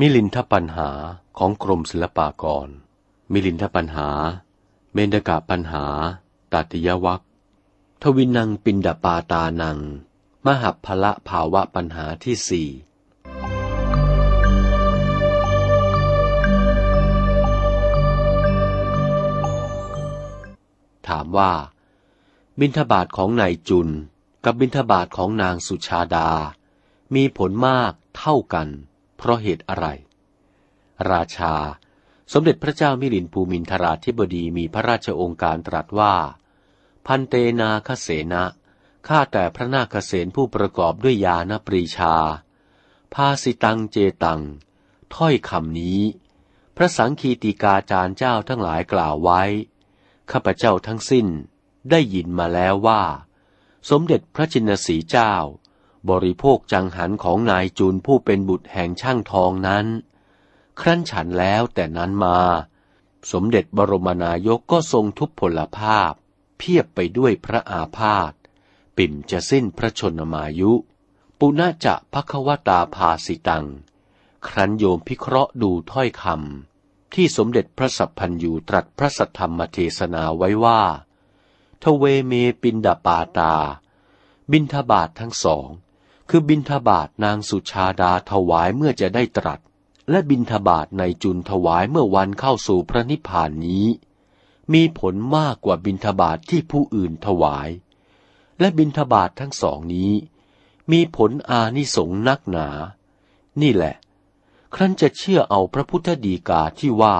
มิลินทปัญหาของกรมศิลปากร มิลินทปัญหา เมนกะปัญหา ตัติยวัคทวินังปินดาปาตานัง มหัพพละภาวะปัญหาที่สี่ถามว่า บินทบาทของนายจุน กับบินทบาทของนางสุชาดา มีผลมากเท่ากัน เพราะเหตุอะไร ราชา สมเด็จพระเจ้ามิลินภูมินทราธิบดีมีพระราชองค์การตรัสว่า พันเตนาคเสนะข้าแต่พระนาคเสนผู้ประกอบด้วยยานปรีชา ภาสิตังเจตัง ถ้อยคำนี้ พระสังคีติกาจารย์เจ้าทั้งหลายกล่าวไว้ ข้าพเจ้าทั้งสิ้นได้ยินมาแล้วว่า สมเด็จพระจินสีเจ้า บริโภคจังหันของนายจูนผู้เป็นบุตรแห่งช่างทองนั้น ครั้นฉันแล้วแต่นั้นมา สมเด็จบรมนายกก็ทรงทุพพลภาพ เพียบไปด้วยพระอาพาธปิ่มจะสิ้นพระชนมายุ ปุณจะพภควตาภาสิตัง ครั้นโยมพิเคราะห์ดูถ้อยคำที่สมเด็จพระสัพพันยูตรัสพระสัทธรรมเทศนาไว้ว่าทเวเมปินดาปาตา บินทบาททั้งสอง คือบินทบาทนางสุชาดาถวายเมื่อจะได้ตรัส และบินทบาทในจุนถวายเมื่อวันเข้าสู่พระนิพพานนี้ มีผลมากกว่าบินทบาทที่ผู้อื่นถวาย และบินทบาททั้งสองนี้ มีผลอานิสงส์นักหนา นี่แหละ ครั้นจะเชื่อเอาพระพุทธดีกาที่ว่า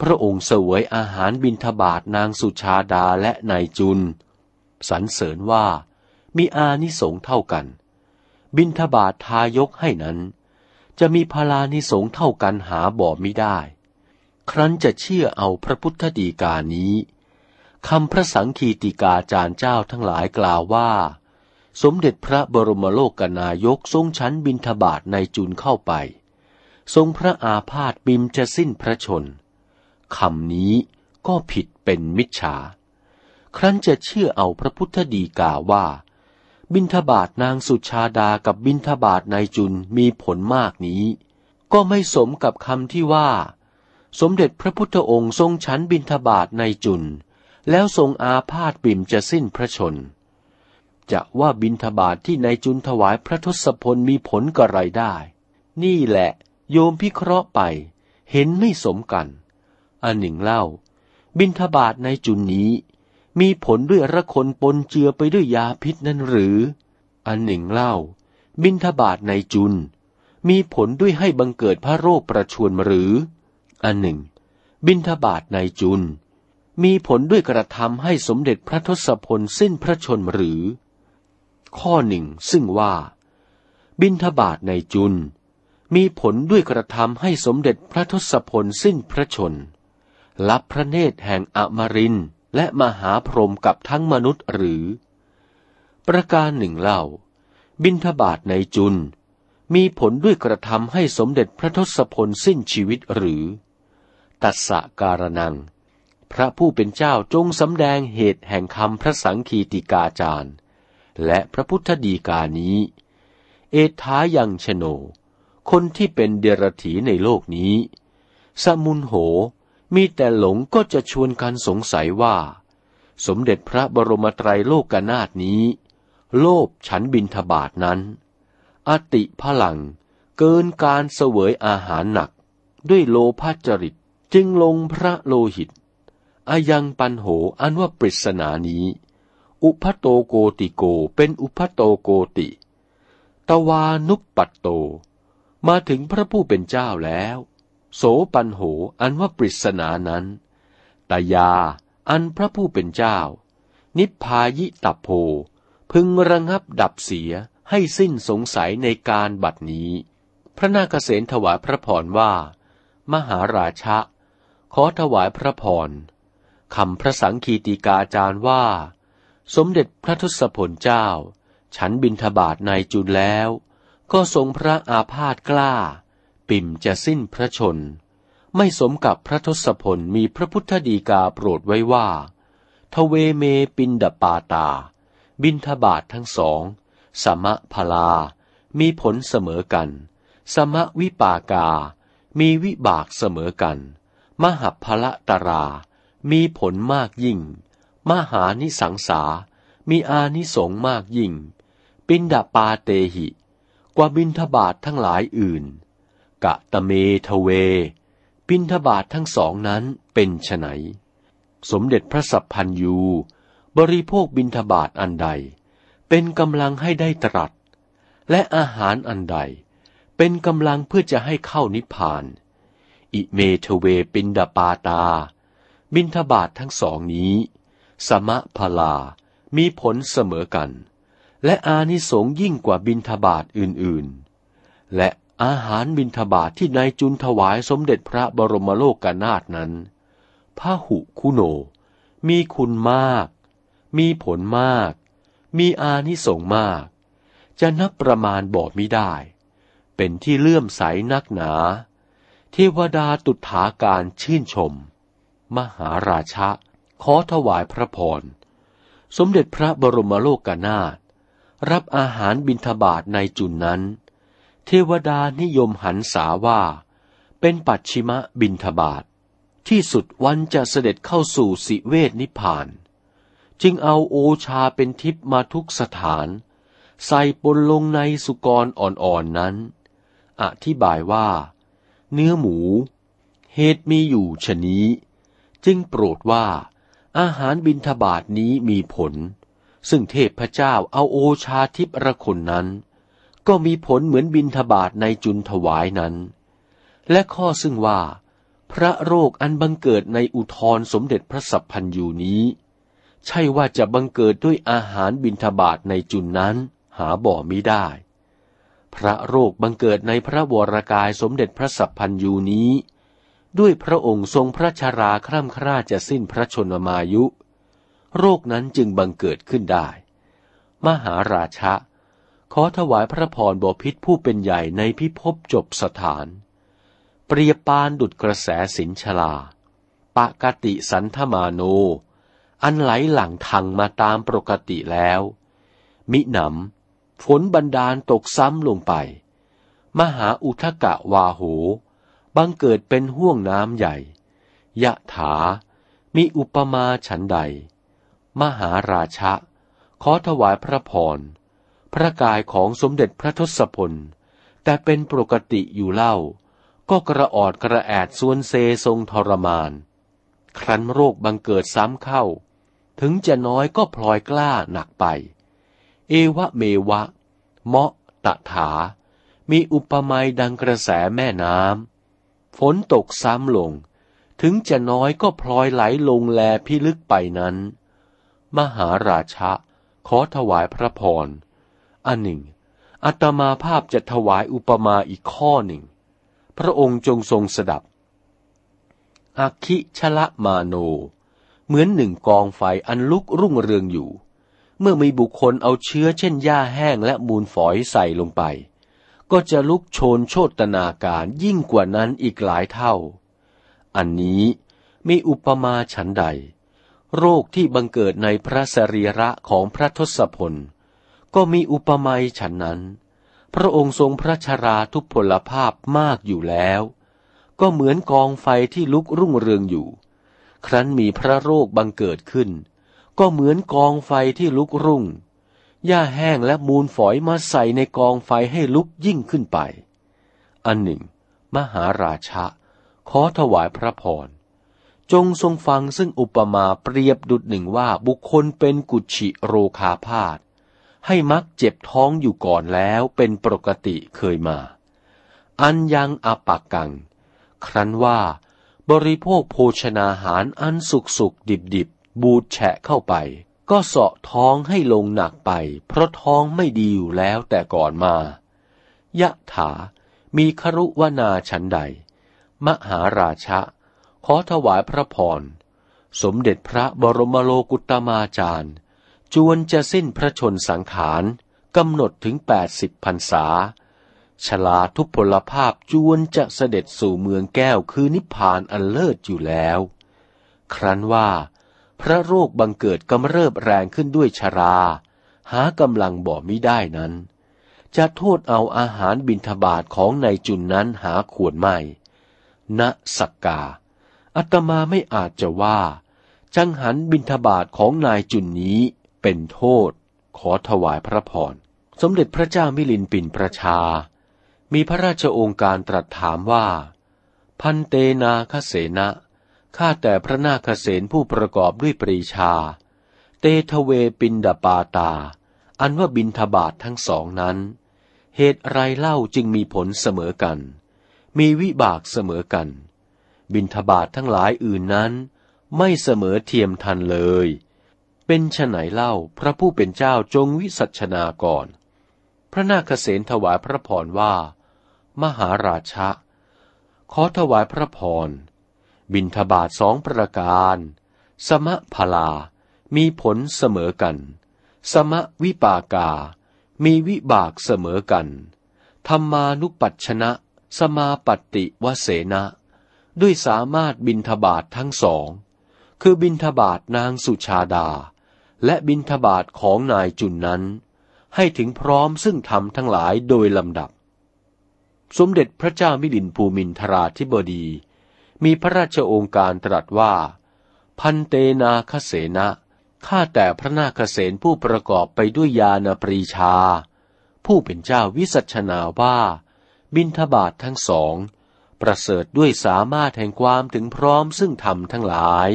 พระองค์เสวยอาหารบินทบาทนางสุชาดาและนายจุนสรรเสริญว่ามีอานิสงส์เท่ากัน บินทบาททายกให้นั้น จะมีพลานิสงเท่ากันหาบ่ไม่ได้ ครั้นจะเชื่อเอาพระพุทธดีกานี้คำพระสังคีติกาจารย์เจ้าทั้งหลายกล่าวว่า สมเด็จพระบรมโลกนายกทรงชั้นบินทบาทในจุนเข้าไป ทรงพระอาพาธบิมจะสิ้นพระชนคำนี้ก็ผิดเป็นมิจฉา ครั้นจะเชื่อเอาพระพุทธดีกาว่า บินทบาทนางสุชาดากับบินทบาทในจุนมีผลมากนี้ ก็ไม่สมกับคำที่ว่า สมเด็จพระพุทธองค์ทรงชั้นบินทบาทในจุน แล้วทรงอาพาธปิ่มจะสิ้นพระชน จะว่าบินทบาทที่ในจุนถวายพระทศพลมีผลกระไรได้ นี่แหละโยมพิเคราะห์ไป เห็นไม่สมกัน อันหนึ่งเล่า บินทบาทในจุนนี้ มีผลด้วยระคนปนเจือไปด้วยยาพิษนั้นหรือ อันหนึ่งเล่า บินทบาทในจุน มีผลด้วยให้บังเกิดพระโรคประชวนหรือ อันหนึ่ง บินทบาทในจุน มีผลด้วยกระทำให้สมเด็จพระทศพลสิ้นพระชนหรือ ข้อหนึ่งซึ่งว่า บินทบาทในจุน มีผลด้วยกระทำให้สมเด็จพระทศพลสิ้นพระชนรับพระเนตรแห่งอมริน และมหาพรหมกับทั้งมนุษย์หรือ ประการหนึ่งเล่า บินทบาทในจุน มีผลด้วยกระทำให้สมเด็จพระทศพลสิ้นชีวิตหรือ ตัสสะการนัง พระผู้เป็นเจ้าจงสำแดงเหตุแห่งคำพระสังคีติกาจารย์ และพระพุทธดีกานี้ เอท้ายังชโน คนที่เป็นเดรถีในโลกนี้ สมุนโห มีแต่หลงก็จะชวนกันสงสัยว่า สมเด็จพระบรมไตรโลกนาถนี้ โลภฉันบินทบาทนั้น อติพลังเกินการเสวยอาหารหนัก ด้วยโลภจริตจึงลงพระโลหิต อายังปันโหอันว่าปริศนานี้ อุพัโตโกติโกเป็นอุพัโตโกติ ตวานุปปัตโต มาถึงพระผู้เป็นเจ้าแล้ว โสปันโหอันว่าปริศนานั้น ตยา อันพระผู้เป็นเจ้า นิพพายิตัโพ พึงระงับดับเสียให้สิ้นสงสัยในการบัดนี้ พระนาคเษนถวายพระพรว่า มหาราชะ ขอถวายพระพรคำพระสังคีติกาจารย์ว่า สมเด็จพระทศพลเจ้า ฉันบินทบาทในจุนแล้ว ก็ทรงพระอาพาธกล้า ปิ่มจะสิ้นพระชน ไม่สมกับพระทศพลมีพระพุทธดีกาโปรดไว้ว่า ทเวเมปินดปาตา บินทบาททั้งสองสมะพลา มีผลเสมอกัน สมะวิปากา มีวิบากเสมอกัน มหัพละตรา มีผลมากยิ่ง มหานิสังสา มีอานิสงมากยิ่ง ปินดาปาเตหิ กว่าบินทบาททั้งหลายอื่น กะตะเมทเวบินทบาททั้งสองนั้นเป็นไฉนสมเด็จพระสัพพันยู บริโภคบินทบาทอันใด เป็นกำลังให้ได้ตรัส และอาหารอันใด เป็นกำลังเพื่อจะให้เข้านิพพาน อิเมทเวปินดาปาตา บินทบาททั้งสองนี้ สมะพลา มีผลเสมอกัน และอานิสงยิ่งกว่าบินทบาทอื่นๆ และ อาหารบินทบาทที่นายจุนถวายสมเด็จพระบรมโลกนาถนั้นพระหุคุโน มีคุณมาก มีผลมาก มีอานิสงส์มาก จะนับประมาณบอกไม่ได้ เป็นที่เลื่อมใสนักหนา เทวดาตุถาการชื่นชม มหาราชะ ขอถวายพระพร สมเด็จพระบรมโลกนาถรับอาหารบิณฑบาตในจุนนั้น เทวดานิยมหันษาว่า เป็นปัจฉิมบิณฑบาตที่สุดวันจะเสด็จเข้าสู่สิเวทนิพาน จึงเอาโอชาเป็นทิพมาทุกสถาน ใส่ปนลงในสุกรอ่อนๆนนั้น อธิบายว่า เนื้อหมู เหตุมีอยู่ชนี้ จึงโปรดว่า อาหารบินทบาทนี้มีผล ซึ่งเทพเจ้าเอาโอชาทิพระคนนั้น ก็มีผลเหมือนบินทบาทในจุนถวายนั้น และข้อซึ่งว่า พระโรคอันบังเกิดในอุทรสมเด็จพระสัพพันยูนี้ ใช่ว่าจะบังเกิดด้วยอาหารบิณฑบาตในจุนนั้นหาบ่อมิได้ พระโรคบังเกิดในพระวรากายสมเด็จพระสัพพันยูนี้ ด้วยพระองค์ทรงพระชาราคร่ำคร่าจะสิ้นพระชนมายุ โรคนั้นจึงบังเกิดขึ้นได้ มหาราชะ ขอถวายพระพรบพิษผู้เป็นใหญ่ในพิภพจบสถาน เปรียบปานดุดกระแสสินชลา ปะกติสันธมาโน อันไหลหลั่งทางมาตามปกติแล้ว มิหนำฝนบันดาลตกซ้ำลงไป มหาอุทกะวาโหบังเกิดเป็นห่วงน้ำใหญ่ ยะถา มีอุปมาฉันใด มหาราชะ ขอถวายพระพร ระกายของสมเด็จพระทศพล แต่เป็นปกติอยู่เล่า ก็กระออดกระแอดส่วนเซทรงทรมาน ครั้นโรคบังเกิดซ้ำเข้า ถึงจะน้อยก็พลอยกล้าหนักไป เอวะเมวะ เมาะตะถา มีอุปมาดังกระแสแม่น้ำฝนตกซ้ำลง ถึงจะน้อยก็พลอยไหลลงแลพิลึกไปนั้น มหาราชะขอถวายพระพร อันหนึ่งอัตมาภาพจะถวายอุปมาอีกข้อหนึ่ง พระองค์จงทรงสดับอาคิชละมาโน เหมือนหนึ่งกองไฟอันลุกรุ่งเรืองอยู่ เมื่อมีบุคคลเอาเชื้อเช่นหญ้าแห้งและมูลฝอยใส่ลงไป ก็จะลุกโชนโชตนาการยิ่งกว่านั้นอีกหลายเท่า อันนี้มีอุปมาฉันใด โรคที่บังเกิดในพระสรีระของพระทศพล ก็มีอุปมาฉันนั้น พระองค์ทรงพระชราทุพพลภาพมากอยู่แล้ว ก็เหมือนกองไฟที่ลุกรุ่งเรืองอยู่ ครั้นมีพระโรคบังเกิดขึ้น ก็เหมือนกองไฟที่ลุกรุ่ง หญ้าแห้งและมูลฝอยมาใส่ในกองไฟให้ลุกยิ่งขึ้นไป อันหนึ่ง มหาราชะ ขอถวายพระพรจงทรงฟังซึ่งอุปมาเปรียบดุดหนึ่งว่าบุคคลเป็นกุชิโรคาพาธ ให้มักเจ็บท้องอยู่ก่อนแล้วเป็นปกติเคยมา อันยังอปักกัง ครั้นว่า บริโภคโภชนาหารอันสุกสุกดิบดิบบูดแฉะเข้าไป ก็เสาะท้องให้ลงหนักไป เพราะท้องไม่ดีอยู่แล้วแต่ก่อนมา ยะถา มีครุวนาชันใด มหาราชะ ขอถวายพระพร สมเด็จพระบรมโลกุตมาจารย์ จวนจะสิ้นพระชนสังขารกำหนดถึงแปดสิบพรรษา ชลาทุพพลภาพจวนจะเสด็จสู่เมืองแก้วคือนิพพานอันเลิศอยู่แล้ว ครั้นว่า พระโรคบังเกิดกำเริบแรงขึ้นด้วยชรา หากำลังบ่มิได้นั้น จะโทษเอาอาหารบิณฑบาตของนายจุนนั้นหาควรไม่ ณสักกา อัตมาไม่อาจจะว่า จังหันบิณฑบาตของนายจุนนี้ เป็นโทษ ขอถวายพระพร สมเด็จพระเจ้ามิลินปินประชา มีพระราชโองการตรัสถามว่า พันเตนาคเสนะข้าแต่พระนาคเสนผู้ประกอบด้วยปรีชา เตทเวปินดาปาตา อันว่าบินทบาททั้งสองนั้น เหตุไรเล่าจึงมีผลเสมอกัน มีวิบากเสมอกัน บินทบาททั้งหลายอื่นนั้น ไม่เสมอเทียมทันเลย เป็นฉไหนเล่าพระผู้เป็นเจ้าจงวิสัชนาก่อน พระนาคเษนถวายพระพรว่า มหาราชะ ขอถวายพระพร บินทบาทสองประการ สมะพลา มีผลเสมอกัน สมะวิปากา มีวิบากเสมอกัน ธรรมานุปัชชนะ สมาปฏิวเสนะ ด้วยสามารถบินทบาททั้งสอง คือบินทบาทนางสุชาดา และบินทบาทของนายจุนนั้น ให้ถึงพร้อมซึ่งทำทั้งหลายโดยลำดับ สมเด็จพระเจ้ามิลินภูมินทราธิบดี มีพระราชโอการตรัสว่า พันเตนาคเสนะข้าแต่พระนาคเสนผู้ประกอบไปด้วยญาณปรีชา ผู้เป็นเจ้าวิสัชนาว่า บินทบาททั้งสอง ประเสริฐด้วยสามารถแห่งความถึงพร้อมซึ่งธรรมทั้งหลาย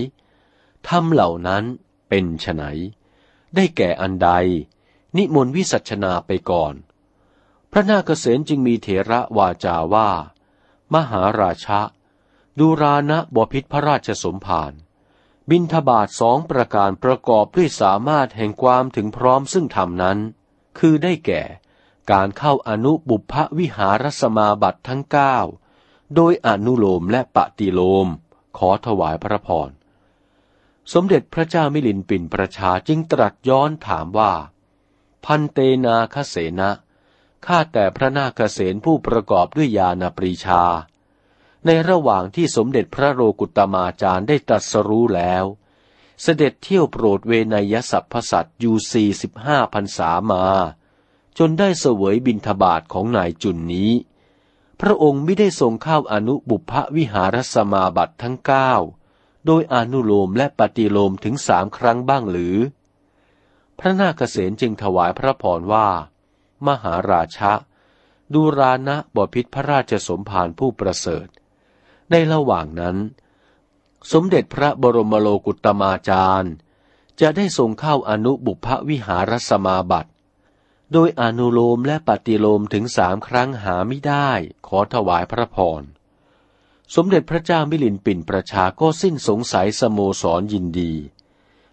ธรรมเหล่านั้น เป็นไฉนได้แก่อันใด นิมนต์วิสัชนาไปก่อน พระนาคเษนจึงมีเถระวาจาว่า มหาราชะ ดูรานะบพิษพระราชสมภารบินทบาทสองประการประกอบด้วยสามารถแห่งความถึงพร้อมซึ่งธรรมนั้น คือได้แก่ การเข้าอนุบุพวิหารสมาบัติทั้งเก้าโดยอนุโลมและปฏิโลม ขอถวายพระพร สมเด็จพระเจ้ามิลินปินประชาจึงตรัสย้อนถามว่า พันเตนาคเสนะข้าแต่พระนาคเสนผู้ประกอบด้วยญาณปรีชา ในระหว่างที่สมเด็จพระโลกุตมาจารย์ได้ตรัสรู้แล้ว เสด็จเที่ยวโปรดเวนยสัพพสัตอยู่สี่สิบห้าพันษามา จนได้เสวยบินทบาทของนายจุนนี้ พระองค์ไม่ได้ทรงเข้าอนุบุพวิหารสมาบัติทั้งเก้า โดยอนุโลมและปฏิโลมถึงสามครั้งบ้างหรือ พระนาคเษนจึงถวายพระพรว่า มหาราชะ ดูรานะบพิษพระราชสมภารผู้ประเสริฐ ในระหว่างนั้น สมเด็จพระบรมโลกุตมาจารย์ จะได้ทรงเข้าอนุบุพวิหารสมาบัติ โดยอนุโลมและปฏิโลมถึงสามครั้งหาไม่ได้ขอถวายพระพร สมเด็จพระเจ้ามิลินปินประชาก็สิ้นสงสัยสโมสรยินดี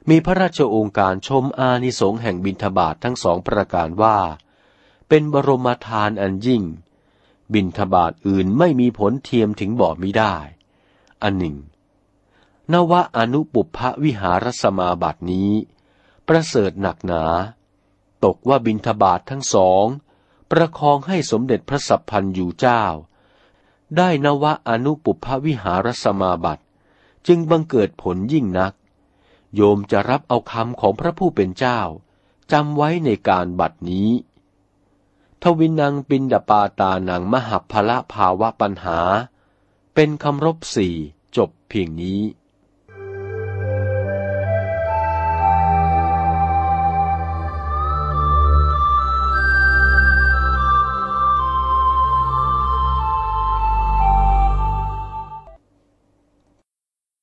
มีพระราชโองการชมอานิสงส์แห่งบิณฑบาตททั้งสองประการว่า เป็นบรมทานอันยิ่ง บินทบาทอื่นไม่มีผลเทียมถึงบ่อมิได้ อันหนึ่ง นวะอนุปุพะวิหารสมาบัตินี้ ประเสริฐหนักหนา ตกว่าบินทบาททั้งสอง ประคองให้สมเด็จพระสัพพันอยู่เจ้า ได้นวะอนุปุพวิหารสมาบัติจึงบังเกิดผลยิ่งนัก โยมจะรับเอาคำของพระผู้เป็นเจ้าจำไว้ในการบัดนี้ ทวินังปินดาปาตานังมหาภละภาวะปัญหา เป็นคำรบสี่จบเพียงนี้